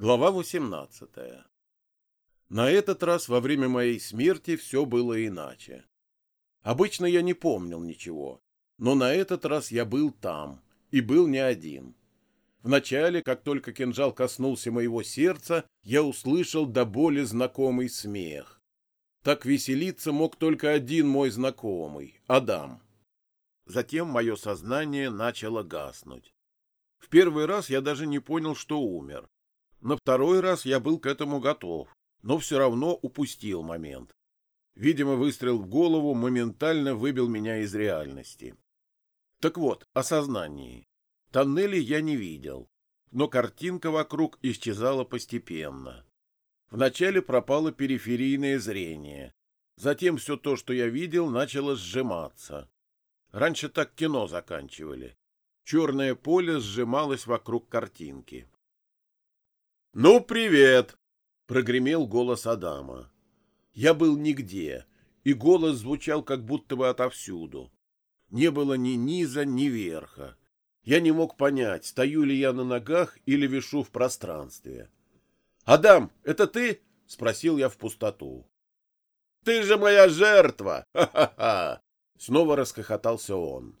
Глава 18. На этот раз во время моей смерти все было иначе. Обычно я не помнил ничего, но на этот раз я был там, и был не один. Вначале, как только кинжал коснулся моего сердца, я услышал до боли знакомый смех. Так веселиться мог только один мой знакомый — Адам. Затем мое сознание начало гаснуть. В первый раз я даже не понял, что умер. На второй раз я был к этому готов, но все равно упустил момент. Видимо, выстрел в голову моментально выбил меня из реальности. Так вот, о сознании. Тоннели я не видел, но картинка вокруг исчезала постепенно. Вначале пропало периферийное зрение. Затем все то, что я видел, начало сжиматься. Раньше так кино заканчивали. Черное поле сжималось вокруг картинки. «Ну, привет!» — прогремел голос Адама. Я был нигде, и голос звучал как будто бы отовсюду. Не было ни низа, ни верха. Я не мог понять, стою ли я на ногах или вишу в пространстве. «Адам, это ты?» — спросил я в пустоту. «Ты же моя жертва! Ха-ха-ха!» Снова расхохотался он.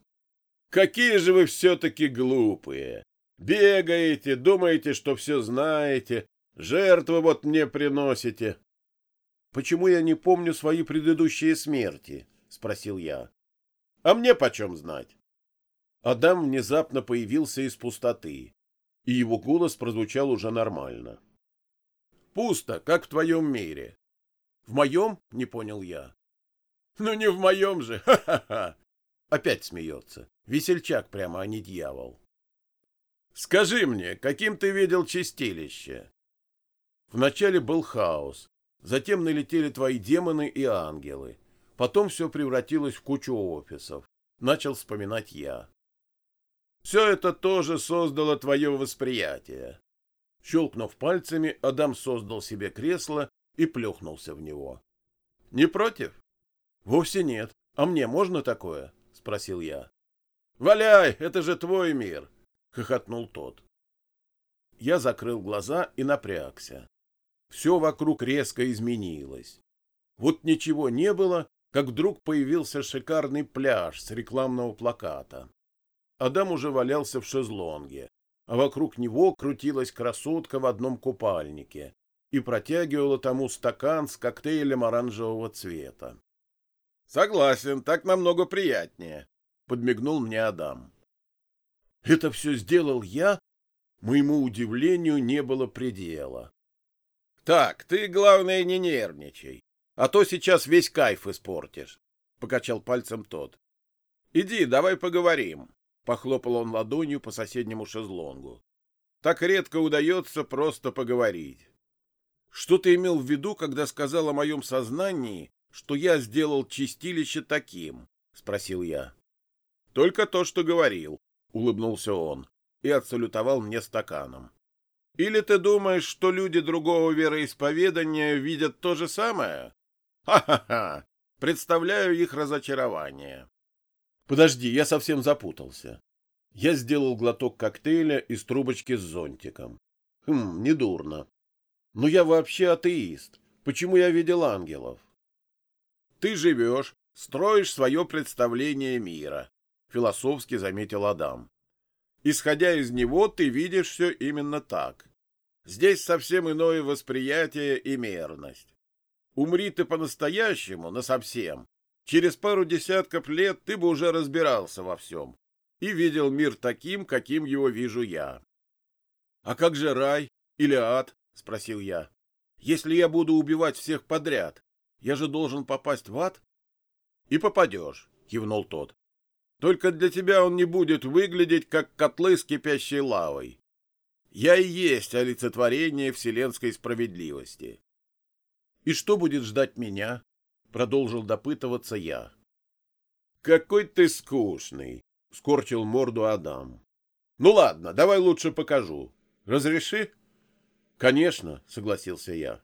«Какие же вы все-таки глупые! Бегаете, думаете, что все знаете, жертвы вот мне приносите. — Почему я не помню свои предыдущие смерти? — спросил я. — А мне почем знать? Адам внезапно появился из пустоты, и его голос прозвучал уже нормально. — Пусто, как в твоем мире. — В моем? — не понял я. — Ну не в моем же, ха-ха-ха! Опять смеется. Весельчак прямо, а не дьявол. Скажи мне, каким ты видел чистилище? Вначале был хаос, затем налетели твои демоны и ангелы. Потом все превратилось в кучу офисов. Начал вспоминать я. Все это тоже создало твое восприятие. Щелкнув пальцами, Адам создал себе кресло и плюхнулся в него. — Не против? — Вовсе нет. А мне можно такое? — спросил я. — Валяй, это же твой мир. — хохотнул тот. Я закрыл глаза и напрягся. Все вокруг резко изменилось. Вот ничего не было, как вдруг появился шикарный пляж с рекламного плаката. Адам уже валялся в шезлонге, а вокруг него крутилась красотка в одном купальнике и протягивала тому стакан с коктейлем оранжевого цвета. — Согласен, так намного приятнее, — подмигнул мне Адам. Это все сделал я? Моему удивлению не было предела. Так, ты, главное, не нервничай, а то сейчас весь кайф испортишь, — покачал пальцем тот. Иди, давай поговорим, — похлопал он ладонью по соседнему шезлонгу. Так редко удается просто поговорить. Что ты имел в виду, когда сказал о моем сознании, что я сделал чистилище таким? — спросил я. — Только то, что говорил, — улыбнулся он и отсалютовал мне стаканом. «Или ты думаешь, что люди другого вероисповедания видят то же самое? Ха-ха-ха! Представляю их разочарование». «Подожди, я совсем запутался». Я сделал глоток коктейля из трубочки с зонтиком. Хм, недурно. Но я вообще атеист. Почему я видел ангелов? Ты живешь, строишь свое представление мира, — философски заметил Адам. «Исходя из него, ты видишь все именно так. Здесь совсем иное восприятие и мерность. Умри ты по-настоящему, насовсем. Через пару десятков лет ты бы уже разбирался во всем и видел мир таким, каким его вижу я. — А как же рай или ад? — спросил я. — Если я буду убивать всех подряд, я же должен попасть в ад? — И попадешь, — кивнул тот. Только для тебя он не будет выглядеть, как котлы с кипящей лавой. Я и есть олицетворение вселенской справедливости. И что будет ждать меня? Продолжил допытываться я. Какой ты скучный, скорчил морду Адам. Ну ладно, давай лучше покажу. Разреши? Конечно, согласился я.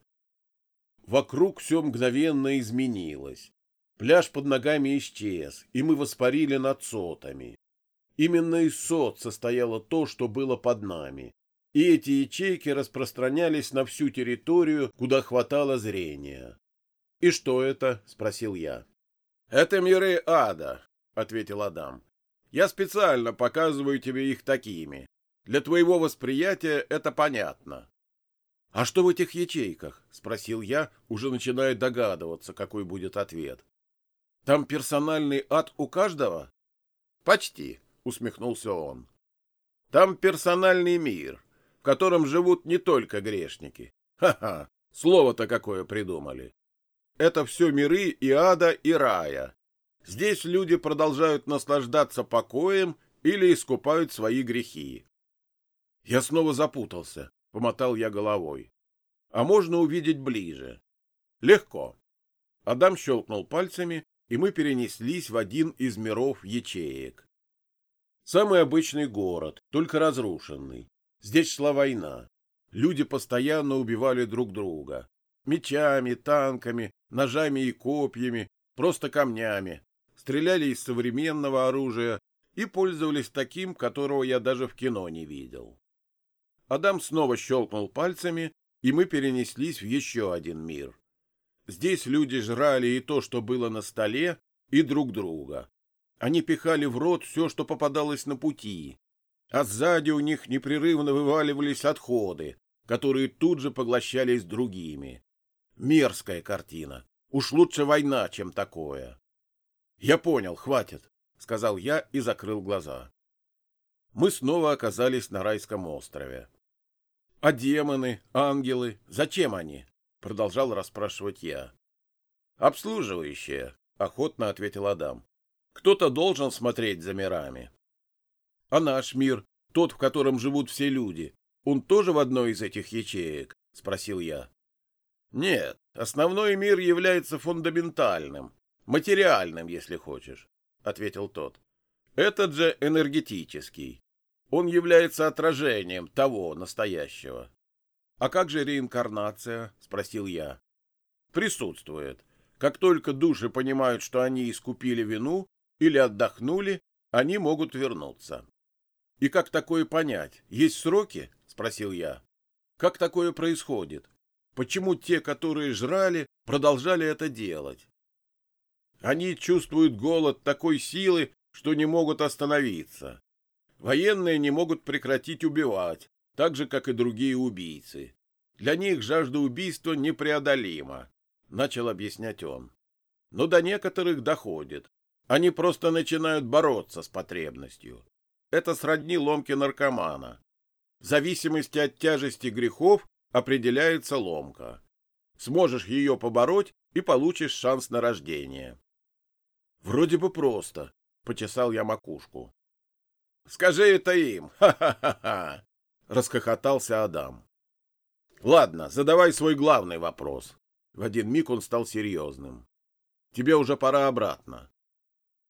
Вокруг все мгновенно изменилось. Пляж под ногами исчез, и мы воспарили над сотами. Именно из сот состояло то, что было под нами. и эти ячейки распространялись на всю территорию, куда хватало зрения. «И что это?» — спросил я. «Это миры ада», — ответил Адам. «Я специально показываю тебе их такими. Для твоего восприятия это понятно». «А что в этих ячейках?» — спросил я, уже начиная догадываться, какой будет ответ. «Там персональный ад у каждого?» «Почти», — усмехнулся он. «Там персональный мир, в котором живут не только грешники. Ха-ха, слово-то какое придумали. Это все миры и ада, и рая. Здесь люди продолжают наслаждаться покоем или искупают свои грехи. Я снова запутался, помотал я головой. А можно увидеть ближе. Легко. Адам щелкнул пальцами, и мы перенеслись в один из миров ячеек. Самый обычный город, только разрушенный. Здесь шла война. Люди постоянно убивали друг друга. Мечами, танками, ножами и копьями, просто камнями, стреляли из современного оружия и пользовались таким, которого я даже в кино не видел. Адам снова щелкнул пальцами, и мы перенеслись в еще один мир. Здесь люди жрали и то, что было на столе, и друг друга. Они пихали в рот все, что попадалось на пути, а сзади у них непрерывно вываливались отходы, которые тут же поглощались другими. Мерзкая картина. Уж лучше война, чем такое. Я понял, хватит, сказал я и закрыл глаза. Мы снова оказались на райском острове. А демоны, ангелы, зачем они? Продолжал расспрашивать я. Обслуживающие, охотно ответил Адам. Кто-то должен смотреть за мирами. А наш мир, тот, в котором живут все люди, он тоже в одной из этих ячеек, спросил я. Нет, основной мир является фундаментальным, материальным, если хочешь, ответил тот. Этот же энергетический. Он является отражением того настоящего. А как же реинкарнация? спросил я. Присутствует. Как только души понимают, что они искупили вину или отдохнули, они могут вернуться. И как такое понять? Есть сроки? спросил я. Как такое происходит? Почему те, которые жрали, продолжали это делать? Они чувствуют голод такой силы, что не могут остановиться. Военные не могут прекратить убивать, так же, как и другие убийцы. Для них жажда убийства непреодолима, — начал объяснять он. Но до некоторых доходит. Они просто начинают бороться с потребностью. Это сродни ломке наркомана. В зависимости от тяжести грехов определяется ломка. Сможешь ее побороть и получишь шанс на рождение. Вроде бы просто, почесал я макушку. Скажи это им. Ха-ха-ха, расхохотался Адам. Ладно, задавай свой главный вопрос. В один миг он стал серьезным. Тебе уже пора обратно.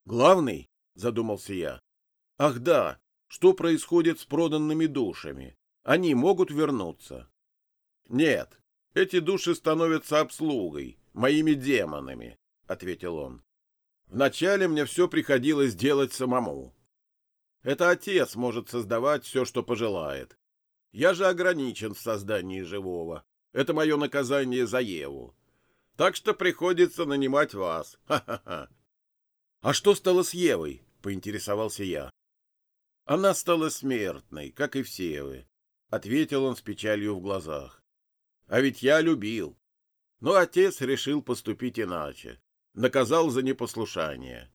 Главный? задумался я. Ах да, что происходит с проданными душами? Они могут вернуться. Нет, эти души становятся обслугой, моими демонами, ответил он. Вначале мне все приходилось делать самому. Это отец может создавать все, что пожелает. Я же ограничен в создании живого. Это мое наказание за Еву. Так что приходится нанимать вас. Ха-ха-ха. А что стало с Евой? поинтересовался я. Она стала смертной, как и все вы, ответил он с печалью в глазах. А ведь я любил. Но отец решил поступить иначе. Наказал за непослушание.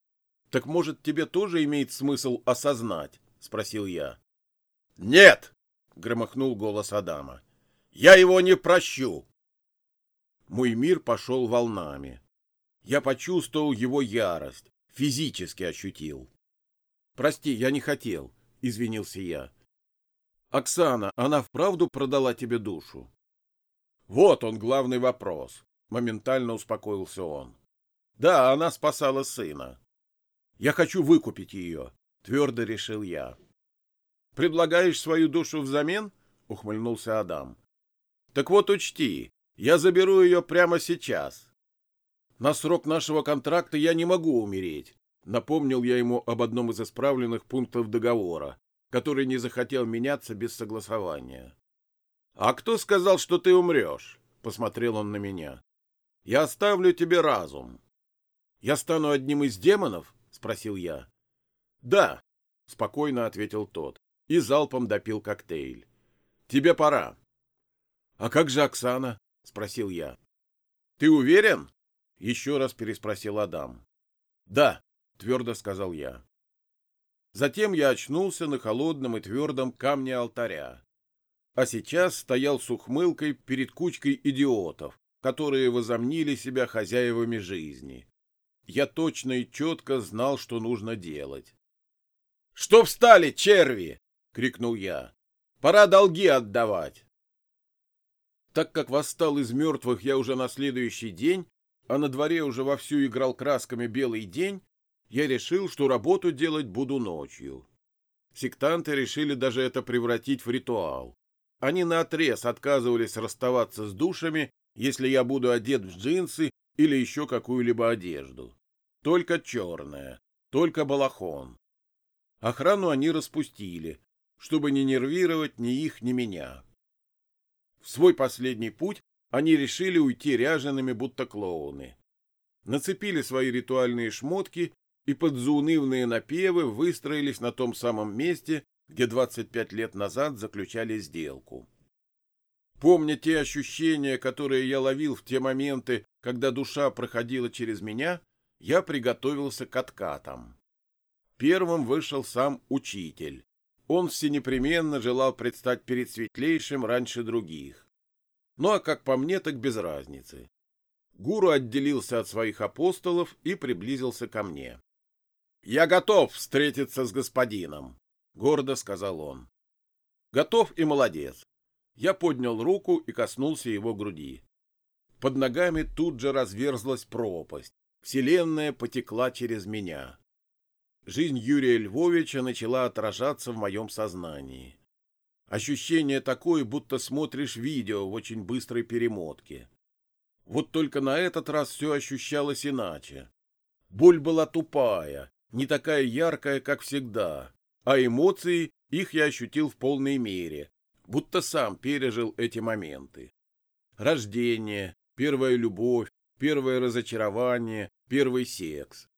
— Так, может, тебе тоже имеет смысл осознать? — спросил я. — Нет! — громыхнул голос Адама. — Я его не прощу! Мой мир пошел волнами. Я почувствовал его ярость, физически ощутил. — Прости, я не хотел, — извинился я. — Оксана, она вправду продала тебе душу? Вот он главный вопрос, моментально успокоился он. Да, она спасала сына. Я хочу выкупить ее, твердо решил я. Предлагаешь свою душу взамен? ухмыльнулся Адам. Так вот учти, я заберу ее прямо сейчас. На срок нашего контракта я не могу умереть, напомнил я ему об одном из исправленных пунктов договора, который не захотел меняться без согласования. «А кто сказал, что ты умрешь?» — посмотрел он на меня. «Я оставлю тебе разум». «Я стану одним из демонов?» — спросил я. «Да», — спокойно ответил тот и залпом допил коктейль. «Тебе пора». «А как же Оксана?» — спросил я. «Ты уверен?» — еще раз переспросил Адам. «Да», — твердо сказал я. Затем я очнулся на холодном и твердом камне алтаря. А сейчас стоял с ухмылкой перед кучкой идиотов, которые возомнили себя хозяевами жизни. Я точно и четко знал, что нужно делать. — Что встали, черви? — крикнул я. — Пора долги отдавать. Так как восстал из мертвых я уже на следующий день, а на дворе уже вовсю играл красками белый день, я решил, что работу делать буду ночью. Сектанты решили даже это превратить в ритуал. Они наотрез отказывались расставаться с душами, если я буду одет в джинсы или еще какую-либо одежду. Только черная, только балахон. Охрану они распустили, чтобы не нервировать ни их, ни меня. В свой последний путь они решили уйти ряжеными, будто клоуны. Нацепили свои ритуальные шмотки и под заунывные напевы выстроились на том самом месте, где 25 лет назад заключали сделку. Помня те ощущения, которые я ловил в те моменты, когда душа проходила через меня, я приготовился к откатам. Первым вышел сам учитель. Он всенепременно желал предстать перед светлейшим раньше других. Ну а как по мне, так без разницы. Гуру отделился от своих апостолов и приблизился ко мне. «Я готов встретиться с господином», — гордо сказал он. «Готов и молодец». Я поднял руку и коснулся его груди. Под ногами тут же разверзлась пропасть. Вселенная потекла через меня. Жизнь Юрия Львовича начала отражаться в моем сознании. Ощущение такое, будто смотришь видео в очень быстрой перемотке. Вот только на этот раз все ощущалось иначе. Боль была тупая, не такая яркая, как всегда, а эмоции их я ощутил в полной мере, будто сам пережил эти моменты. Рождение, первая любовь, первое разочарование, первый секс.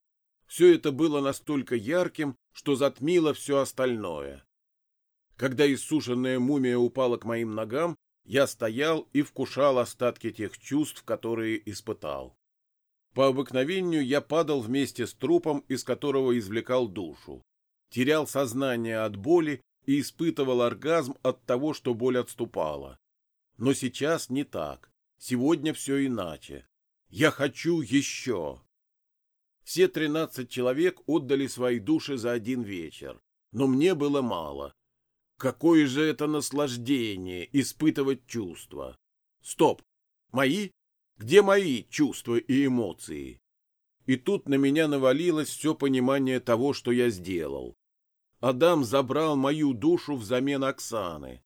Все это было настолько ярким, что затмило все остальное. Когда иссушенная мумия упала к моим ногам, я стоял и вкушал остатки тех чувств, которые испытал. По обыкновению я падал вместе с трупом, из которого извлекал душу. Терял сознание от боли и испытывал оргазм от того, что боль отступала. Но сейчас не так. Сегодня все иначе. Я хочу еще. Все тринадцать человек отдали свои души за один вечер, но мне было мало. Какое же это наслаждение испытывать чувства. Стоп! Мои? Где мои чувства и эмоции? И тут на меня навалилось все понимание того, что я сделал. Адам забрал мою душу взамен Оксаны.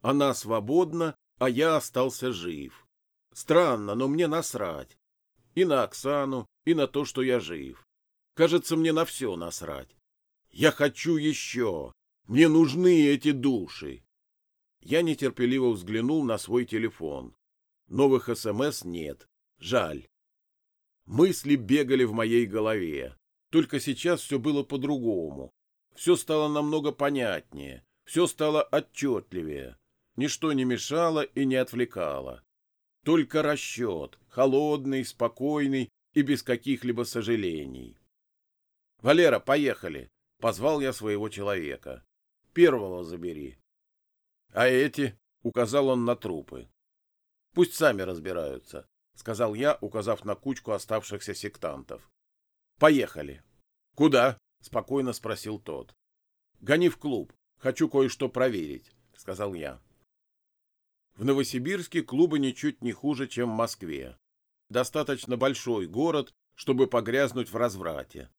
Она свободна, а я остался жив. Странно, но мне насрать. И на Оксану, и на то, что я жив. Кажется, мне на все насрать. Я хочу еще. Мне нужны эти души. Я нетерпеливо взглянул на свой телефон. Новых СМС нет. Жаль. Мысли бегали в моей голове. Только сейчас все было по-другому. Все стало намного понятнее. Все стало отчетливее. Ничто не мешало и не отвлекало. Только расчет, холодный, спокойный и без каких-либо сожалений. «Валера, поехали!» — позвал я своего человека. «Первого забери». «А эти?» — указал он на трупы. Пусть сами разбираются, — сказал я, указав на кучку оставшихся сектантов. — Поехали. — Куда? — спокойно спросил тот. — Гони в клуб. Хочу кое-что проверить, — сказал я. В Новосибирске клубы ничуть не хуже, чем в Москве. Достаточно большой город, чтобы погрязнуть в разврате.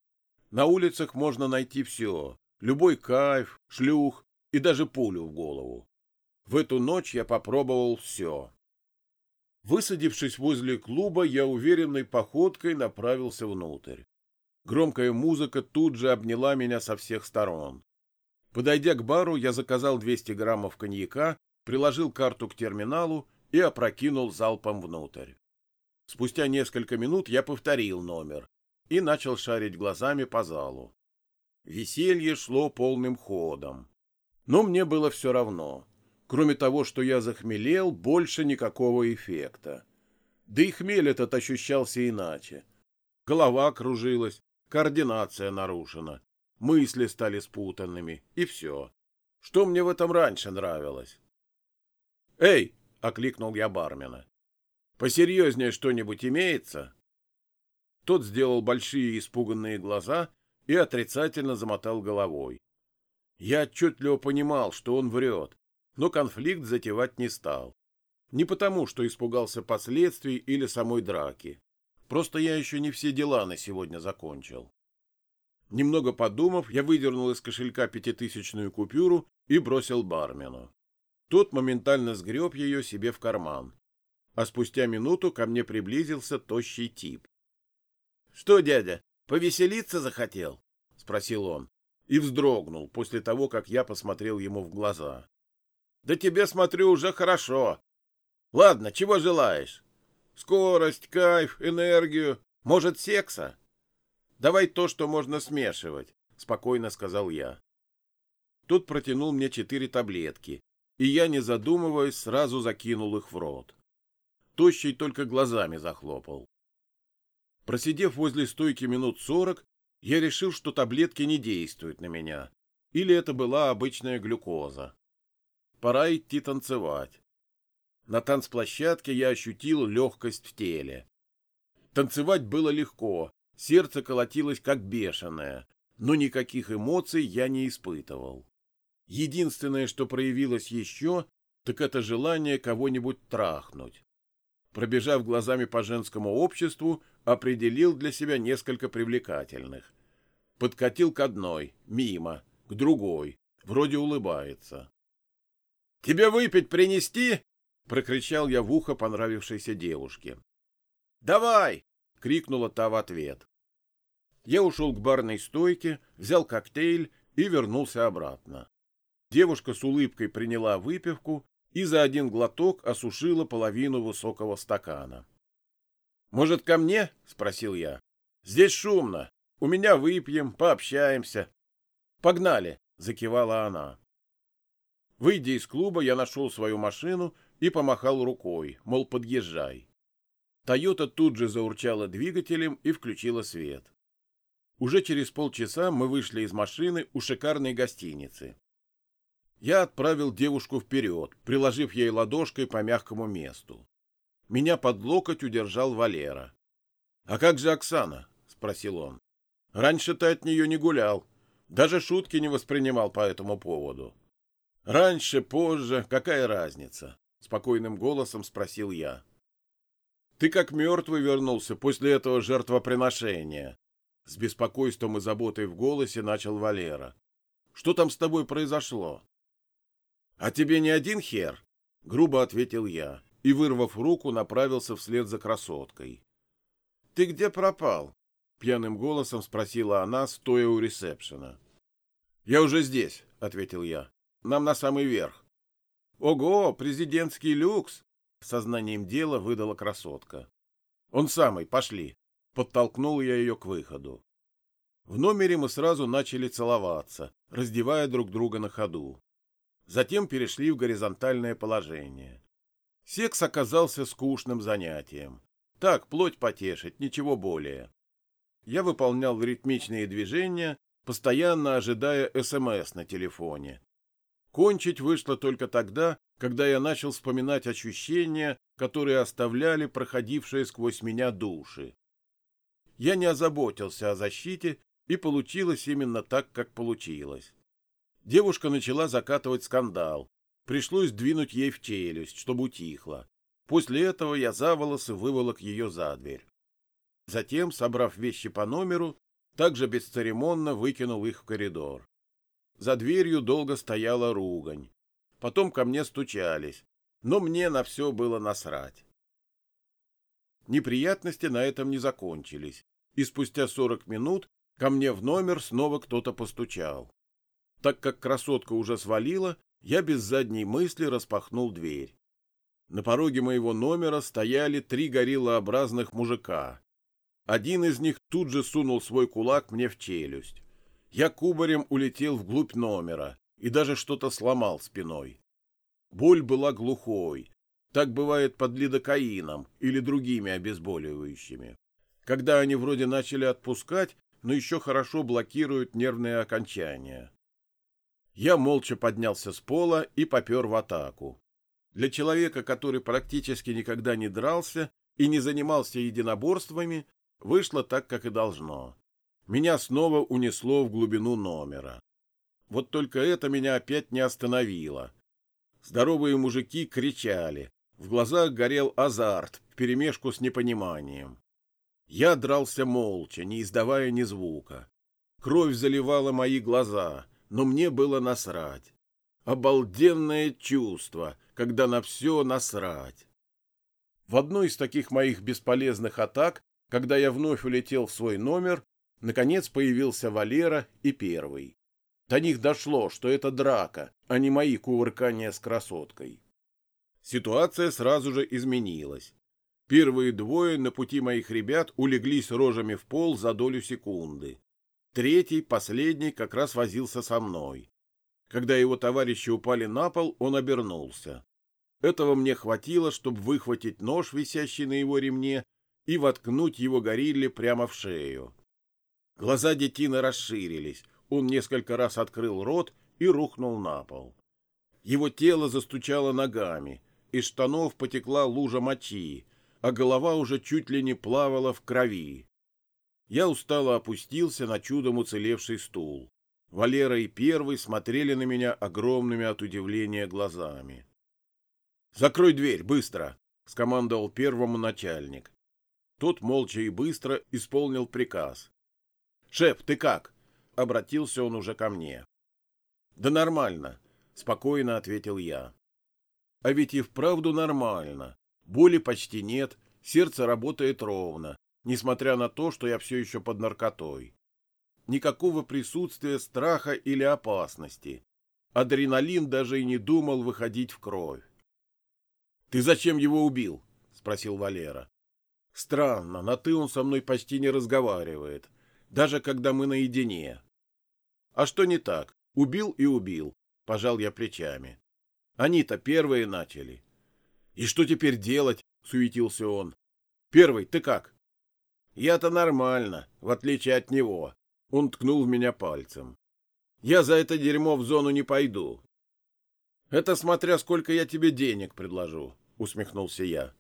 На улицах можно найти все. Любой кайф, шлюх и даже пулю в голову. В эту ночь я попробовал все. Высадившись возле клуба, я уверенной походкой направился внутрь. Громкая музыка тут же обняла меня со всех сторон. Подойдя к бару, я заказал 200 граммов коньяка, приложил карту к терминалу и опрокинул залпом внутрь. Спустя несколько минут я повторил номер и начал шарить глазами по залу. Веселье шло полным ходом. Но мне было все равно. Кроме того, что я захмелел, больше никакого эффекта. Да и хмель этот ощущался иначе. Голова кружилась, координация нарушена, мысли стали спутанными, и все. Что мне в этом раньше нравилось? «Эй!» — окликнул я бармена. «Посерьезнее что-нибудь имеется?» Тот сделал большие испуганные глаза и отрицательно замотал головой. Я отчетливо понимал, что он врет, но конфликт затевать не стал. Не потому, что испугался последствий или самой драки. Просто я еще не все дела на сегодня закончил. Немного подумав, я выдернул из кошелька пятитысячную купюру и бросил бармену. Тот моментально сгреб ее себе в карман. А спустя минуту ко мне приблизился тощий тип. — Что, дядя, повеселиться захотел? — спросил он. И вздрогнул после того, как я посмотрел ему в глаза. — Да тебе, смотрю, уже хорошо. Ладно, чего желаешь? Скорость, кайф, энергию, может, секса? Давай то, что можно смешивать, — спокойно сказал я. Тот протянул мне четыре таблетки, и я, не задумываясь, сразу закинул их в рот. Тощий только глазами захлопал. Просидев возле стойки минут сорок, я решил, что таблетки не действуют на меня, или это была обычная глюкоза. Пора идти танцевать. На танцплощадке я ощутил легкость в теле. Танцевать было легко, сердце колотилось как бешеное, но никаких эмоций я не испытывал. Единственное, что проявилось еще, так это желание кого-нибудь трахнуть. Пробежав глазами по женскому обществу, определил для себя несколько привлекательных. Подкатил к одной, мимо, к другой, вроде улыбается. — Тебе выпить принести? — прокричал я в ухо понравившейся девушке. — Давай! — крикнула та в ответ. Я ушел к барной стойке, взял коктейль и вернулся обратно. Девушка с улыбкой приняла выпивку и за один глоток осушила половину высокого стакана. «Может, ко мне?» — спросил я. «Здесь шумно. У меня выпьем, пообщаемся». «Погнали!» — закивала она. Выйдя из клуба, я нашел свою машину и помахал рукой, мол, подъезжай. Тойота тут же заурчала двигателем и включила свет. Уже через полчаса мы вышли из машины у шикарной гостиницы. Я отправил девушку вперед, приложив ей ладошкой по мягкому месту. Меня под локоть удержал Валера. — А как же Оксана? — спросил он. — Раньше ты от нее не гулял. Даже шутки не воспринимал по этому поводу. — Раньше, позже, какая разница? — спокойным голосом спросил я. — Ты как мертвый вернулся после этого жертвоприношения. С беспокойством и заботой в голосе начал Валера. — Что там с тобой произошло? «А тебе не один хер?» — грубо ответил я и, вырвав руку, направился вслед за красоткой. «Ты где пропал?» — пьяным голосом спросила она, стоя у ресепшена. «Я уже здесь», — ответил я. «Нам на самый верх». «Ого, президентский люкс!» — сознанием дела выдала красотка. «Он самый, пошли!» — подтолкнул я ее к выходу. В номере мы сразу начали целоваться, раздевая друг друга на ходу затем перешли в горизонтальное положение. Секс оказался скучным занятием. Так, плоть потешить, ничего более. Я выполнял ритмичные движения, постоянно ожидая СМС на телефоне. Кончить вышло только тогда, когда я начал вспоминать ощущения, которые оставляли проходившие сквозь меня души. Я не озаботился о защите, и получилось именно так, как получилось. Девушка начала закатывать скандал. Пришлось двинуть ей в челюсть, чтобы утихла. После этого я за волосы выволок ее за дверь. Затем, собрав вещи по номеру, также бесцеремонно выкинул их в коридор. За дверью долго стояла ругань. Потом ко мне стучались, но мне на все было насрать. Неприятности на этом не закончились, и спустя сорок минут ко мне в номер снова кто-то постучал. Так как красотка уже свалила, я без задней мысли распахнул дверь. На пороге моего номера стояли три гориллообразных мужика. Один из них тут же сунул свой кулак мне в челюсть. Я кубарем улетел вглубь номера и даже что-то сломал спиной. Боль была глухой. Так бывает под лидокаином или другими обезболивающими. Когда они вроде начали отпускать, но еще хорошо блокируют нервные окончания. Я молча поднялся с пола и попер в атаку. Для человека, который практически никогда не дрался и не занимался единоборствами, вышло так, как и должно. Меня снова унесло в глубину номера. Вот только это меня опять не остановило. Здоровые мужики кричали, в глазах горел азарт вперемешку с непониманием. Я дрался молча, не издавая ни звука. Кровь заливала мои глаза, но мне было насрать. Обалденное чувство, когда на все насрать. В одной из таких моих бесполезных атак, когда я вновь улетел в свой номер, наконец появился Валера и Первый. До них дошло, что это драка, а не мои кувыркания с красоткой. Ситуация сразу же изменилась. Первые двое на пути моих ребят улеглись рожами в пол за долю секунды. Третий, последний, как раз возился со мной. Когда его товарищи упали на пол, он обернулся. Этого мне хватило, чтобы выхватить нож, висящий на его ремне, и воткнуть его горилле прямо в шею. Глаза детины расширились, он несколько раз открыл рот и рухнул на пол. Его тело застучало ногами, из штанов потекла лужа мочи, а голова уже чуть ли не плавала в крови. Я устало опустился на чудом уцелевший стул. Валера и Первый смотрели на меня огромными от удивления глазами. «Закрой дверь, быстро!» — скомандовал первому начальник. Тот молча и быстро исполнил приказ. «Шеф, ты как?» — обратился он уже ко мне. «Да нормально», — спокойно ответил я. «А ведь и вправду нормально. Боли почти нет, сердце работает ровно, несмотря на то, что я все еще под наркотой. Никакого присутствия страха или опасности. Адреналин даже и не думал выходить в кровь. «Ты зачем его убил?» — спросил Валера. «Странно, на «ты» он со мной почти не разговаривает, даже когда мы наедине». «А что не так? Убил и убил», — пожал я плечами. «Они-то первые начали». «И что теперь делать?» — суетился он. «Первый, ты как?» «Я-то нормально, в отличие от него». Он ткнул в меня пальцем. «Я за это дерьмо в зону не пойду. Это смотря сколько я тебе денег предложу, усмехнулся я.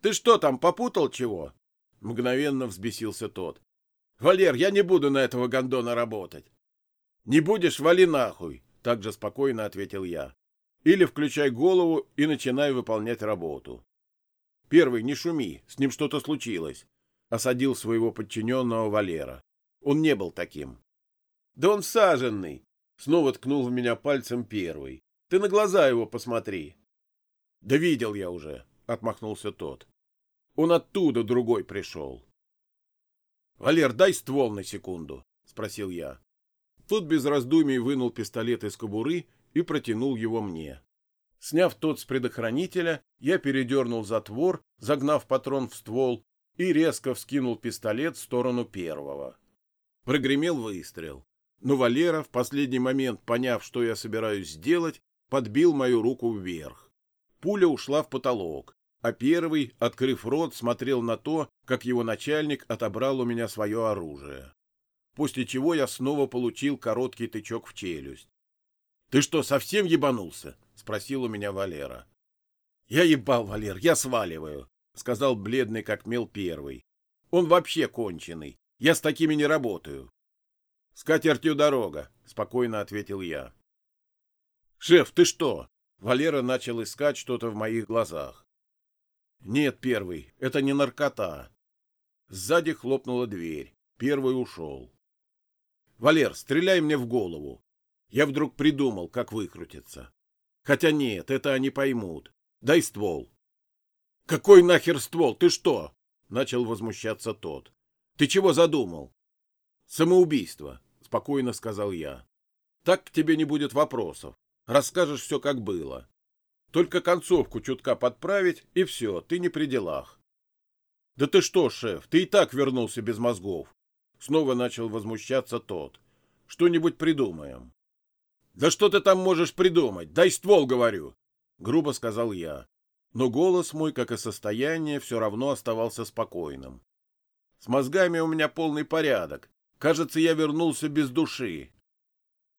Ты что там, попутал чего? Мгновенно взбесился тот. Валер, я не буду на этого гондона работать. Не будешь, вали нахуй, так же спокойно ответил я. Или включай голову и начинай выполнять работу. Первый, не шуми, с ним что-то случилось, осадил своего подчиненного Валера. Он не был таким. Да он саженный, снова ткнул в меня пальцем первый. Ты на глаза его посмотри. — Да видел я уже, — отмахнулся тот. Он оттуда другой пришел. — Валер, дай ствол на секунду, — спросил я. Тот без раздумий вынул пистолет из кобуры и протянул его мне. Сняв тот с предохранителя, я передернул затвор, загнав патрон в ствол, и резко вскинул пистолет в сторону первого. Прогремел выстрел. Но Валера, в последний момент поняв, что я собираюсь сделать, подбил мою руку вверх. Пуля ушла в потолок, а первый, открыв рот, смотрел на то, как его начальник отобрал у меня свое оружие. После чего я снова получил короткий тычок в челюсть. — Ты что, совсем ебанулся? — спросил у меня Валера. — Я ебал, Валер, я сваливаю, — сказал бледный как мел первый. — Он вообще конченый. Я с такими не работаю. — С катертью дорога, — спокойно ответил я. «Шеф, ты что?» Валера начал искать что-то в моих глазах. «Нет, первый, это не наркота». Сзади хлопнула дверь. Первый ушел. «Валер, стреляй мне в голову». Я вдруг придумал, как выкрутиться. Хотя нет, это они поймут. Дай ствол. «Какой нахер ствол? Ты что?» — начал возмущаться тот. «Ты чего задумал?» «Самоубийство», — спокойно сказал я. Так к тебе не будет вопросов. Расскажешь все, как было. Только концовку чутка подправить, и все, ты не при делах. — Да ты что, шеф, ты и так вернулся без мозгов. Снова начал возмущаться тот. — Что-нибудь придумаем. — Да что ты там можешь придумать? Дай ствол, говорю! — грубо сказал я. Но голос мой, как и состояние, все равно оставался спокойным. С мозгами у меня полный порядок. Кажется, я вернулся без души.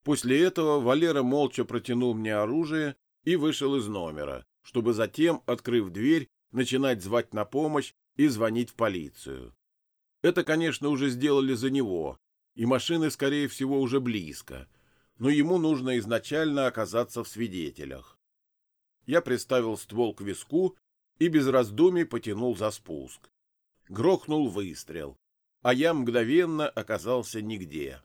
После этого Валера молча протянул мне оружие и вышел из номера, чтобы затем, открыв дверь, начинать звать на помощь и звонить в полицию. Это, конечно, уже сделали за него, и машины, скорее всего, уже близко, но ему нужно изначально оказаться в свидетелях. Я приставил ствол к виску и без раздумий потянул за спуск. Грохнул выстрел, а я мгновенно оказался нигде.